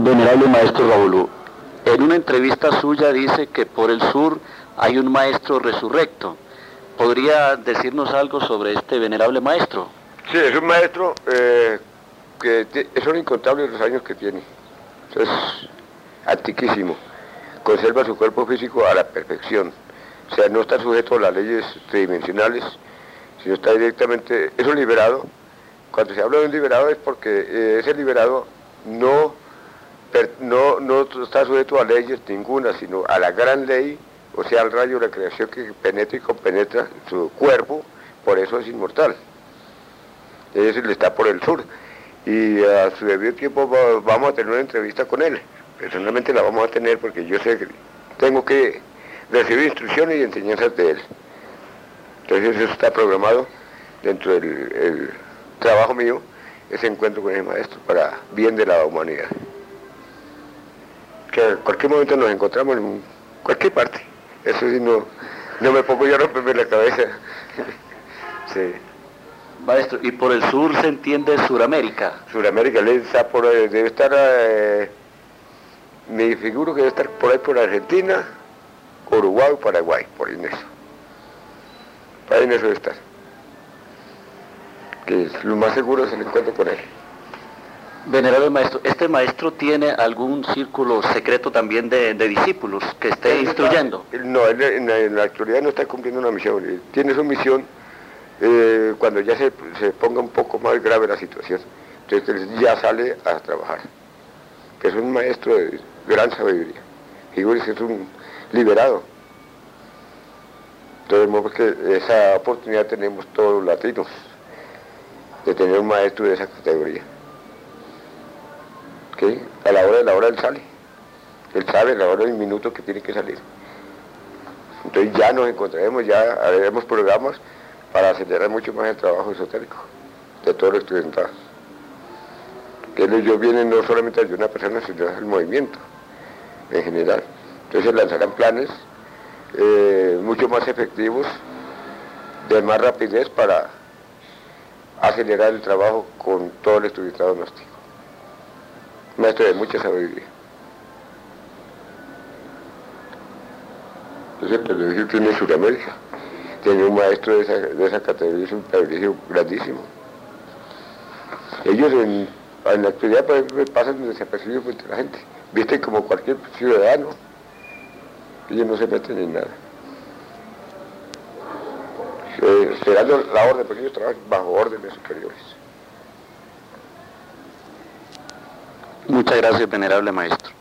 Venerable maestro Raúl, en una entrevista suya dice que por el sur hay un maestro resurrecto. ¿Podría decirnos algo sobre este venerable maestro? Sí, es un maestro eh, que son incontables los años que tiene. Es antiquísimo. Conserva su cuerpo físico a la perfección. O sea, no está sujeto a las leyes tridimensionales, sino está directamente... Es un liberado. Cuando se habla de un liberado es porque eh, ese liberado no, no, no está sujeto a leyes ninguna, sino a la gran ley, o sea, al rayo de la creación que penetra y compenetra su cuerpo, por eso es inmortal. Ese está por el sur. Y a su debido tiempo vamos a tener una entrevista con él. Personalmente la vamos a tener porque yo sé que tengo que recibir instrucciones y enseñanzas de él. Entonces eso está programado dentro del trabajo mío, ese encuentro con el maestro para bien de la humanidad. Que en cualquier momento nos encontramos en cualquier parte. Eso sí, no, no me pongo yo a romperme la cabeza. sí. Maestro, ¿y por el sur se entiende Suramérica? Suramérica, está por, eh, debe estar, eh, me figuro que debe estar por ahí por Argentina, Uruguay Paraguay, por ahí en eso. Por ahí en eso debe estar. Que lo más seguro es el encuentro con él. Venerable maestro, ¿este maestro tiene algún círculo secreto también de, discípulos que esté instruyendo? no, él en la, actualidad no está cumpliendo una misión. tiene su misión eh, cuando ya se, ponga un poco más grave la situación. Entonces ya sale a trabajar. Que es un maestro de gran sabiduría. Figúrese, es un liberado. Entonces, que esa oportunidad tenemos todos los latinos de tener un maestro de esa categoría. A la hora de la hora él sale. Él sabe a la hora del minuto que tiene que salir. Entonces ya nos encontraremos, ya haremos programas para acelerar mucho más el trabajo esotérico de todos los estudiantados. Que ellos vienen no solamente de una persona, sino del movimiento en general. Entonces lanzarán planes eh, mucho más efectivos, de más rapidez para acelerar el trabajo con todo el estudiantado gnóstico. Maestro de mucha sabiduría. Entonces, el que tiene Sudamérica tiene un maestro de esa, de esa categoría, es un privilegio grandísimo. Ellos en, la actividad pasan desapercibidos frente a la gente, visten como cualquier ciudadano, ellos no se meten en nada. Eh, esperando la orden, porque ellos trabajan bajo órdenes superiores. Muchas gracias, venerable maestro.